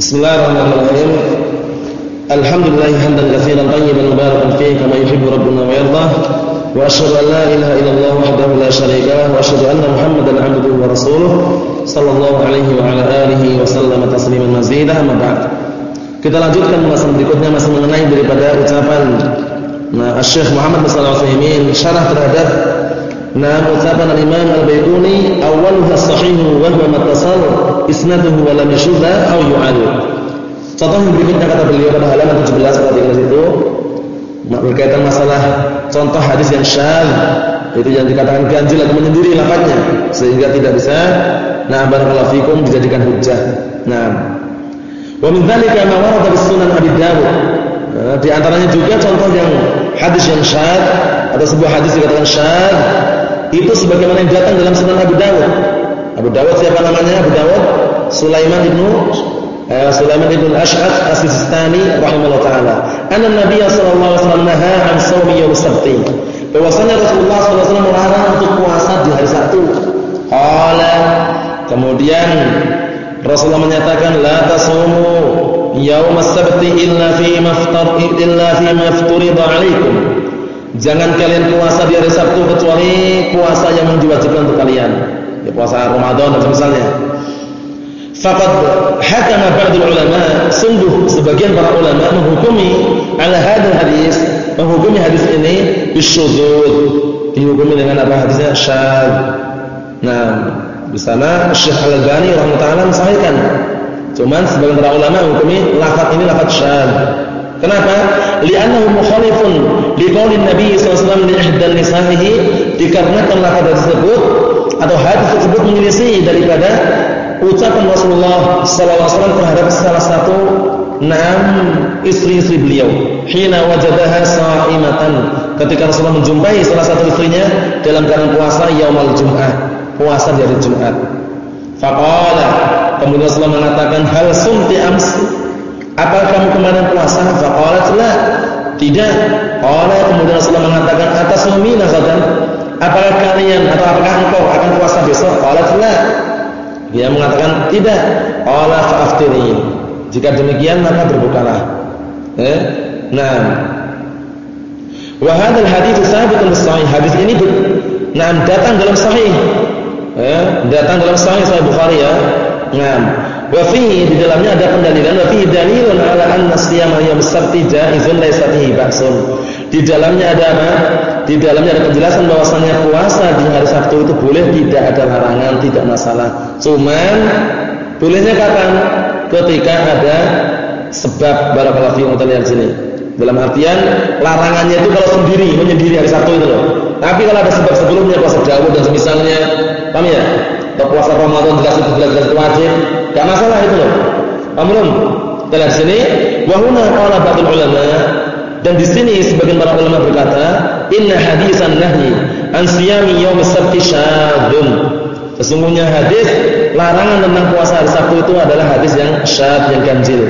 Bismillahirrahmanirrahim. Alhamdulillah hamdan katsiran tayyiban mubarakan fihi kama yuhibbu rabbuna wa yarda. Wa asyhadu an la ilaha illallah wahdahu la syarika lah wa asyhadu anna Muhammadan 'abduhu wa rasuluh sallallahu alaihi wa ala alihi wa sallama tasliman mazida amma ba'd. Kita lanjutkan pembahasan berikutnya masih mengenai daripada ucapan nah Syekh Muhammad bin Shalih Al-Utsaimin syarah terhadap Nah, ucapan Imam Al-Baiquni awwaluha sahih wa huwa mattasal isnaduhu wa lam yashudha aw. Contoh yang berikutnya kata beliau pada halaman 17 perhatikan situ berkaitan masalah contoh hadis yang syadz itu yang dikatakan ganjil atau menyendiri lafaznya sehingga tidak bisa nah barakallahu fikum dijadikan hujjah. Nah, wa min dzalika ma warada bis sunan Abi Dawud. Nah, di antaranya juga contoh yang hadis yang syadz atau sebuah hadis dikatakan syadz itu sebagaimana yang datang dalam Sunan Abu Dawud. Abu Dawud siapa namanya? Abu Dawud Sulaiman ibnu uh, Sulaiman ibnu Ash'ath As-Sistani rahimahullah taala. Anna Nabi sallallahu alaihi wasallam naha an shaumi yaum sabti. Bahwasanya Rasulullah sallallahu alaihi wasallam melarang untuk puasa di hari Sabtu. Qala kemudian Rasulullah menyatakan la tasumu yaum as-sabti illa fi maftar illa fi mafturida alaikum Jangan kalian puasa di hari Sabtu kecuali puasa yang diwajibkan untuk kalian. Ya puasa Ramadan dan semisalnya. Faqad hakama ba'dul ulama, sungguh sebagian para ulama menghukumi ala hadal hadis, menghukumi hadis ini bisyudzud. Dihukumi dengan apa hadisnya? Syadz. Nah, di sana Syekh Al-Albani rahimahullah mensahihkan. Cuman sebagian para ulama menghukumi lafaz ini lafaz syadz. Kenapa? Li'annahu mukhalifun liqaulin Nabi sallallahu alaihi wasallam li ihdan nisa'ihi dikarenakan lafaz tersebut atau hadis tersebut menyelisih daripada ucapan Rasulullah wasallam terhadap salah satu enam istri-istri beliau. Hina wajadaha sha'imatan. Ketika Rasulullah menjumpai salah satu istrinya dalam keadaan puasa yaumul Jum'ah, puasa di hari Jumat. Faqala, kemudian Rasulullah mengatakan hal sumti amsi Apakah kamu kemarin puasa? Faqalat la. Tidak. Qala kemudian Rasulullah mengatakan atas sumina ghadan. Apakah kalian atau apakah engkau akan puasa besok? Qalat la. Dia mengatakan tidak. Qala fa'aftiri. Jika demikian maka berbukalah. Eh? Nah. Wa hadzal hadits sabitun sahih. Hadis ini nah datang dalam sahih. Eh? datang dalam sahih Sahih Bukhari ya. Nah, Wa di dalamnya ada pendalilan wa fihi dalilun ala anna siyama yawm sabti jaizun laysa fihi. Di dalamnya ada apa? Di dalamnya ada penjelasan bahwasanya puasa di hari Sabtu itu boleh tidak ada larangan, tidak masalah. Cuman bolehnya kapan? Ketika ada sebab barakallahu fiikum lihat sini. Dalam artian larangannya itu kalau sendiri menyendiri hari Sabtu itu loh. Tapi kalau ada sebab sebelumnya puasa Dawud dan semisalnya, paham ya? Atau puasa Ramadan jelas itu jelas, jelas wajib, Gak masalah itu loh. Amrun. Dalam sini wahuna qala ba'dul ulama dan di sini sebagian para ulama berkata, "Inna hadisan nahyi an siyami yaum sabti syadzun." Sesungguhnya hadis larangan tentang puasa hari Sabtu itu adalah hadis yang syadz yang ganjil.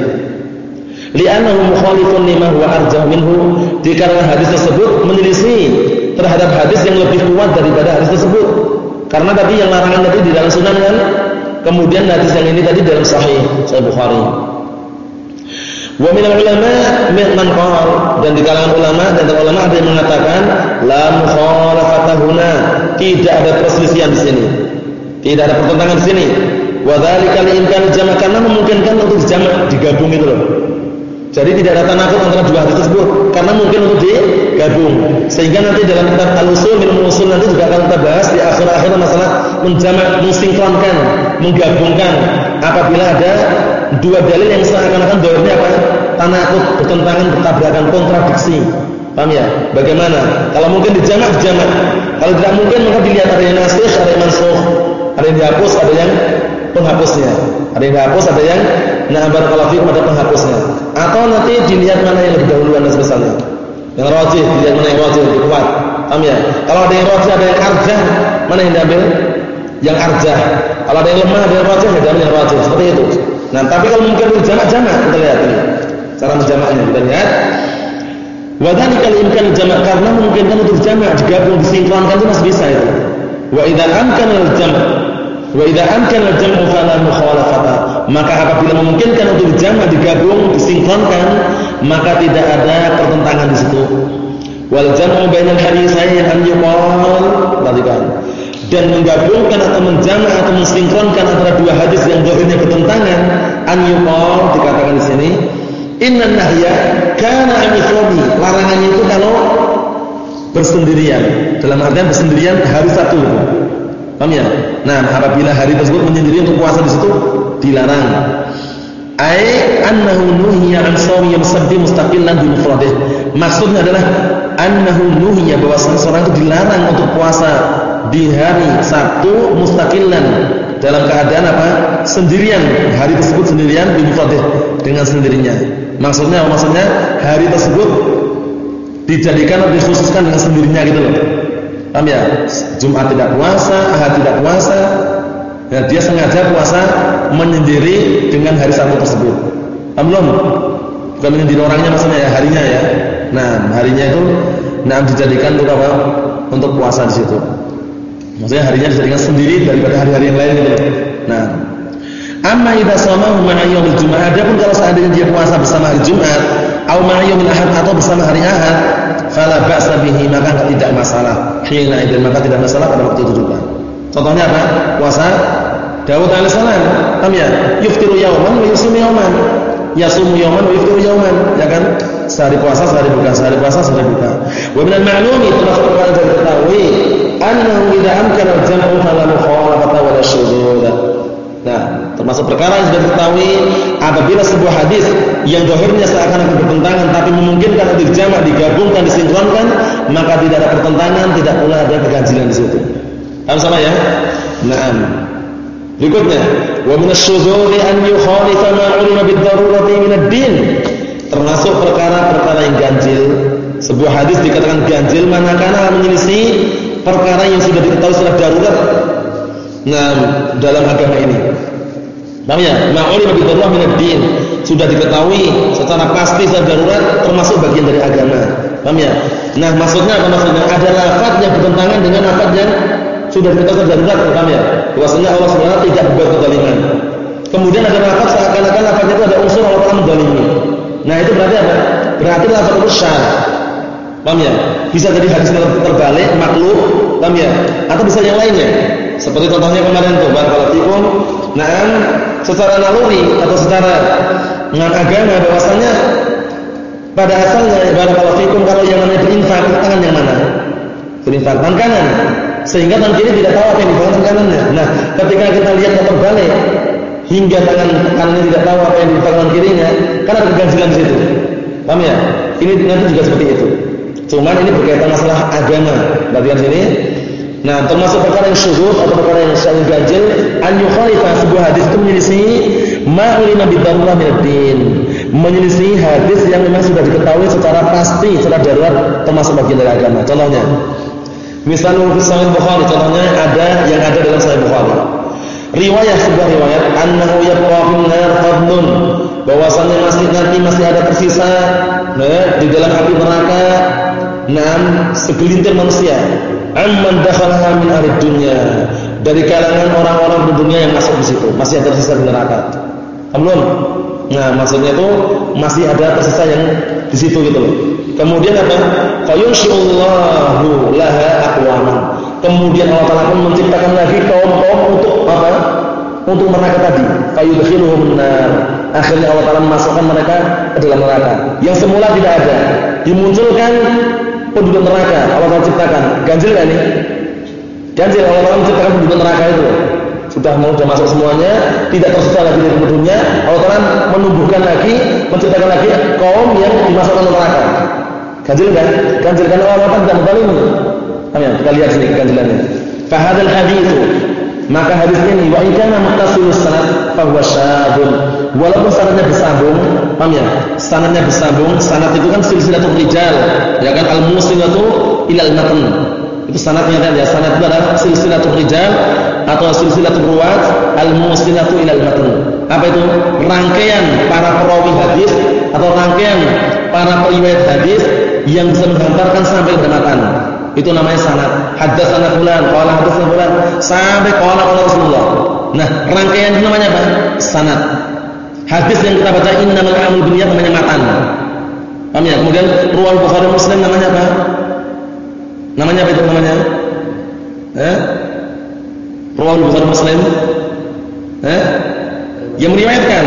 Li'annahu mukhalifun lima huwa arjah minhu. Dikarenakan hadis tersebut menyelisih terhadap hadis yang lebih kuat daripada hadis tersebut. Karena tadi yang larangan tadi di dalam sunan kan Kemudian hadis yang ini tadi dalam sahih Sahih Bukhari. Wa min ulama man qala dan di kalangan ulama dan ulama ada yang mengatakan la mukhalafata huna, tidak ada perselisihan di sini. Tidak ada pertentangan di sini. Wa dzalika li imkan jama' karena memungkinkan untuk jamak digabung itu loh. Jadi tidak ada tanakut antara dua hadis tersebut karena mungkin untuk digabung. Sehingga nanti dalam kitab Al-Usul min Usul nanti juga akan kita bahas di akhir-akhir masalah menjamak, mensinkronkan, menggabungkan apabila ada dua dalil yang seakan-akan dalilnya apa? Tanakut, bertentangan, bertabrakan, kontradiksi. Paham ya? Bagaimana? Kalau mungkin dijamak, dijamak. Kalau tidak mungkin maka dilihat ada yang nasikh, ada yang mansukh, ada yang dihapus, ada yang penghapusnya. Ada yang dihapus, ada yang nah barakallahu ada penghapusnya. Atau nanti dilihat mana yang lebih dahuluan dan sebagainya. Yang rajih dilihat mana yang rajih lebih kuat. Paham ya? Kalau ada yang rajih, ada yang arjah, mana yang diambil? Yang arjah. Kalau ada yang lemah, ada yang rajih, ya diambil yang rajih. Seperti itu. Nah, tapi kalau mungkin berjamak-jamak, kita lihat ini. Cara menjamaknya kita lihat. Wadhalika imkan jamak karena memungkinkan untuk jamak digabung disinkronkan itu masih bisa itu. Wa idza amkana al-jam' wa idza amkana al-jam'u fala mukhalafata Maka apabila memungkinkan untuk dijamak, digabung, disinkronkan, maka tidak ada pertentangan di situ. Wal jam'u bainal haditsain an yuqal, perhatikan. Dan menggabungkan atau menjamak atau mensinkronkan antara dua hadis yang zahirnya bertentangan, an yuqal dikatakan di sini, inna nahya kana amithrobi. Larangannya itu kalau bersendirian. Dalam artian bersendirian hari satu. Paham ya? Nah, apabila hari tersebut menyendiri untuk puasa di situ dilarang. Ai annahu nuhiya an shaumi yawm sabti mustaqillan bi mufradih. Maksudnya adalah annahu nuhiya bahwa seseorang itu dilarang untuk puasa di hari Sabtu mustaqillan dalam keadaan apa? sendirian. Hari tersebut sendirian bi mufradih dengan sendirinya. Maksudnya maksudnya hari tersebut dijadikan atau dikhususkan dengan sendirinya gitu loh. Paham ya? Jumat tidak puasa, Ahad tidak puasa. Ya, dia sengaja puasa menyendiri dengan hari Sabtu tersebut. Paham belum? Bukan menyendiri orangnya maksudnya ya, harinya ya. Nah, harinya itu nah dijadikan untuk apa? Untuk puasa di situ. Maksudnya harinya dijadikan sendiri daripada hari-hari yang lain gitu. Nah, amma idza shamahu ma'a yaumil Jumat, adapun kalau seandainya dia puasa bersama hari Jumat, atau ma'a yaumil Ahad atau bersama hari Ahad, fala ba'sa bihi maka tidak masalah. Hina idzin maka tidak masalah pada waktu itu juga. Contohnya apa? Puasa Daud alaihissalam, paham ya? Yuftiru yauman wa yusimu yauman. Yasumu yauman wa yuftiru yauman, ya kan? Sehari puasa, sehari buka, sehari puasa, sehari. Min al-ma'lumi termasuk perkara yang diketahui annahu idza amkana al-jam'u fala mukhalafata wa la syudud. Nah, termasuk perkara yang sudah diketahui apabila sebuah hadis yang dohirnya seakan-akan bertentangan tapi memungkinkan untuk dijamak, digabungkan, disinkronkan, maka tidak ada pertentangan, tidak pula ada keganjilan di situ. Paham sama ya? Naam. Berikutnya, wa min asy-syudzuri an yukhalifa ma 'ulima bid-darurati min ad-din. Termasuk perkara-perkara yang ganjil. Sebuah hadis dikatakan ganjil manakala menyelisih perkara yang sudah diketahui secara darurat nah, dalam agama ini. Paham ya? Ma'ulim bidarurah min ad-din. Sudah diketahui secara pasti secara darurat termasuk bagian dari agama. Paham ya? Nah, maksudnya apa maksudnya? Ada lafaz yang bertentangan dengan lafaz yang sudah diketahui secara darurat, paham ya? Bahwasanya Allah Subhanahu tidak berbuat kezaliman. Kemudian ada lafaz seakan-akan lafaznya itu ada unsur Allah Taala menzalimi. Nah, itu berarti apa? Berarti lafaz itu syar. Paham ya? Bisa jadi hadis terbalik, makhluk, paham ya? Atau bisa yang lainnya. Seperti contohnya kemarin tuh barakallahu. Nah, secara naluri atau secara dengan agama bahwasanya pada asalnya barakallahu fikum kalau yang namanya berinfak tangan yang mana? Berinfak tangan kanan. Sehingga tangan kiri tidak tahu apa yang di tangan kanannya. Nah, ketika kita lihat motor balik hingga tangan kanannya tidak tahu apa yang di tangan kirinya, kan ada keganjilan di situ. Paham ya? Ini nanti juga seperti itu. Cuman ini berkaitan masalah agama. Bagian sini Nah, termasuk perkara yang syuhud atau perkara yang sangat ganjil, an yukhalifah sebuah hadis itu menyelisih ma ulima bidarurah min din Menyelisih hadis yang memang sudah diketahui secara pasti, secara darurat termasuk bagian dari agama. Contohnya, misalnya di Sahih Bukhari, contohnya ada yang ada dalam Sahih Bukhari. Riwayat sebuah riwayat annahu yabqa fil nar fadlun bahwasanya masih nanti masih ada tersisa nah, di dalam api neraka enam segelintir manusia. Amman dakhalaha min ahli dunya. Dari kalangan orang-orang di dunia yang masuk di situ. Masih ada tersisa di neraka. Belum? Nah maksudnya itu masih ada tersisa yang di situ gitu loh. Kemudian apa? Fayunsyillahu laha aqwaman. Kemudian Allah Taala pun menciptakan lagi kaum-kaum untuk apa? Untuk neraka tadi. Fayudkhiluhum nar akhirnya Allah Taala memasukkan mereka ke dalam neraka. Yang semula tidak ada. Dimunculkan penduduk neraka Allah Taala ciptakan. Ganjil kan ini? Ganjil Allah Taala menciptakan penduduk neraka itu. Sudah mau sudah masuk semuanya, tidak tersisa lagi dari penduduknya. Allah Taala menumbuhkan lagi, menciptakan lagi kaum yang dimasukkan ke neraka. Ganjil kan? Ganjil kan Allah Taala tidak membalim. Amin. Kita lihat sini ganjilannya. Fahadal hadithu maka hadis ini wa in kana muttasilus sanad fa. Walaupun sanadnya bersambung, paham ya? Sanadnya bersambung, sanad itu kan silsilatul rijal, ya kan al-musilatu ilal matan. Itu sanadnya kan ya, sanad itu adalah silsilatul rijal atau silsilatul ruwat al-musilatu ilal matan. Apa itu? Rangkaian para perawi hadis atau rangkaian para periwayat hadis yang bisa menghantarkan sampai ke matan. Itu namanya sanad. Haddatsana fulan, qala haddatsana fulan, sampai qala qala Rasulullah. Nah, rangkaian itu namanya apa? Sanad. Hadis yang kita baca innamal a'malu binniyat namanya matan. Paham ya? Kemudian ruwal Bukhari Muslim namanya apa? Namanya apa itu namanya? Eh? Ruwal Bukhari Muslim? Eh? Yang meriwayatkan.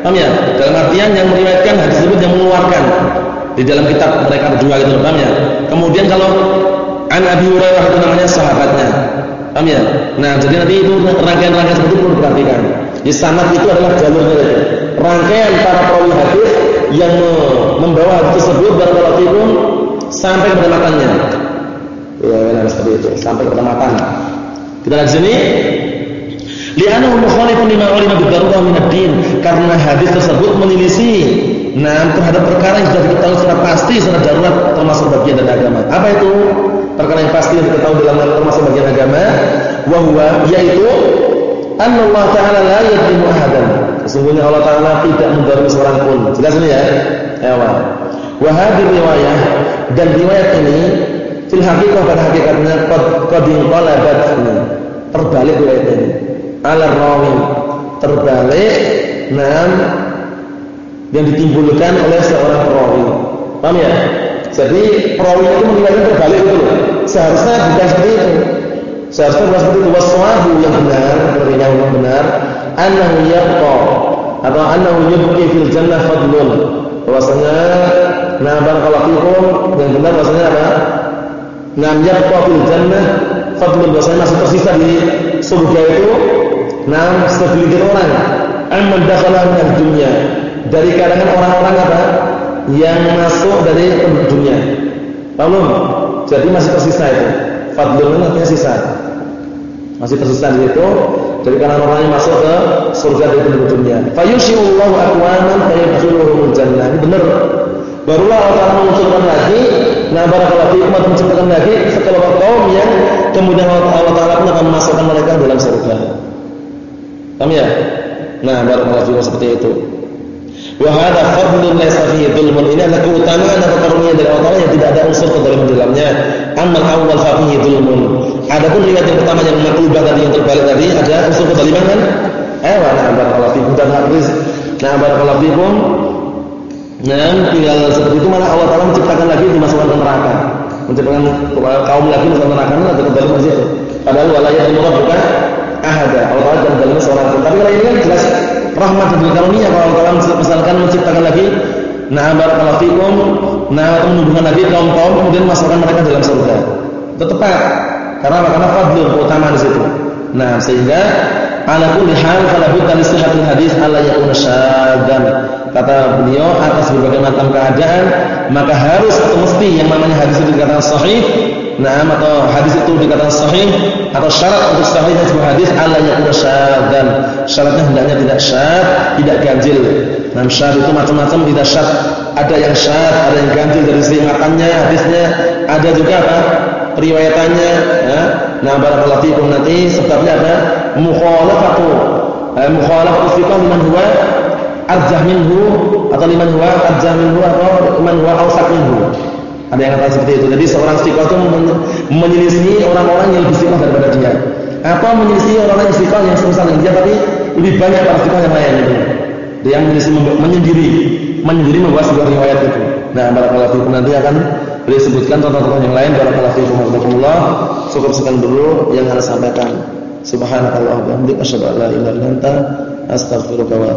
Paham ya? Dalam artian yang meriwayatkan hadis tersebut yang mengeluarkan di dalam kitab mereka berdua gitu paham ya? Kemudian kalau An Abi Hurairah itu namanya sahabatnya. Paham ya? Nah, jadi nanti itu rangkaian-rangkaian seperti itu perlu diperhatikan. Di sanad itu adalah jalurnya itu. Rangkaian para perawi hadis yang membawa hadis tersebut barakallahu fikum sampai kepada matanya. Ya, benar seperti itu, sampai kepada matanya. Kita lihat sini. Li'annahu mukhalifun lima ulima bidarurah min ad-din karena hadis tersebut menyelisih nah terhadap perkara yang sudah diketahui secara pasti secara darurat termasuk bagian dari agama. Apa itu? Perkara yang pasti yang diketahui dalam termasuk bagian agama, wa huwa yaitu Allah Ta'ala la yadlimu ahadan. Sesungguhnya Allah Ta'ala tidak mendalimi seorang pun. Jelas ini ya? Ya, Wa hadhihi riwayah dan riwayat ini fil haqiqah pada hakikatnya qad inqalabat terbalik riwayat ini. Ala rawi terbalik nam yang ditimbulkan oleh seorang perawi. Paham ya? Jadi perawi itu meriwayatkan terbalik itu. Seharusnya bukan seperti itu. Seharusnya bukan seperti itu. Waswahu yang benar, sepertinya yang benar, annahu yabqa atau annahu yubqi fil jannah fadlun. Bahwasanya nah barakallahu fikum yang benar bahwasanya apa? Nam yabqa fil jannah fadlun bahwasanya masih tersisa di surga itu nam segelintir orang amman dakhala min dunya dari kalangan orang-orang apa? Yang masuk dari dunia. Paham Jadi masih tersisa itu. Fadlun artinya sisa. Masih tersisa di situ dari kalangan orang yang masuk ke surga dari penduduk dunia. Fayushillahu aqwaman fayadkhuluhumul jannah. Ini benar. Barulah Allah Ta'ala mengusulkan lagi Nah barakallahu fikum menciptakan lagi sekelompok kaum yang kemudian Allah Ta'ala pun akan memasukkan mereka dalam surga. Paham ya? Nah barakallahu fikum seperti itu. Wa hadza fadlun laysa fihi dzulmun. Ini adalah keutamaan atau karunia dari Allah yang tidak ada unsur kezaliman di dalamnya. Amal awal fa fihi dzulmun. Adapun riwayat yang pertama yang maklubah tadi yang terbalik tadi ada unsur kezaliman kan? Eh, wa na'am barakallahu fikum dan hadis. Nah, barakallahu fikum. Nah, tinggal seperti itu malah Allah Taala menciptakan lagi dimasukkan ke neraka. Menciptakan kaum lagi masuk neraka itu ada kembali di situ. Padahal walayat bukan ahada. Allah Taala tidak zalim seorang pun. Tapi kalau ini kan jelas rahmat dan karunia kalau Allah misalkan menciptakan lagi nah barakallahu fikum nah menumbuhkan lagi kaum-kaum kemudian masukkan mereka dalam surga. Itu tepat. Karena karena fadlun keutamaan di situ. Nah, sehingga ala kulli hal fala budda hadis alla yakuna syadzan. Kata beliau atas berbagai macam keadaan maka harus atau mesti yang namanya hadis itu dikatakan sahih Nah, atau hadis itu dikatakan sahih atau syarat untuk sahihnya sebuah hadis Allah yang syadzan. Syaratnya hendaknya tidak syad, tidak ganjil. Nah, syad itu macam-macam tidak syad. Ada yang syad, ada yang ganjil dari sisi makannya, hadisnya, ada juga apa? periwayatannya, ya. Nah, barakallahu fikum nanti sebabnya apa? Mukhalafatu. Eh, mukhalafatu fiqh liman huwa arjah minhu atau liman huwa arjah minhu atau liman huwa awsaq minhu. Ada yang kata seperti itu. Jadi seorang istiqomah itu menyelisih orang-orang yang lebih istiqomah daripada dia. Atau menyelisih orang-orang yang istiqomah yang semisal dengan dia tapi lebih banyak para istiqomah yang lain itu. Dia yang menyendiri, menyendiri membuat sebuah riwayat itu. Nah, barakallahu fiikum nanti akan beliau sebutkan contoh-contoh yang lain barakallahu fiikum warahmatullah. Cukup sekian dulu yang harus sampaikan. Subhanakallah wa bihamdika asyhadu an la ilaha illa anta astaghfiruka wa.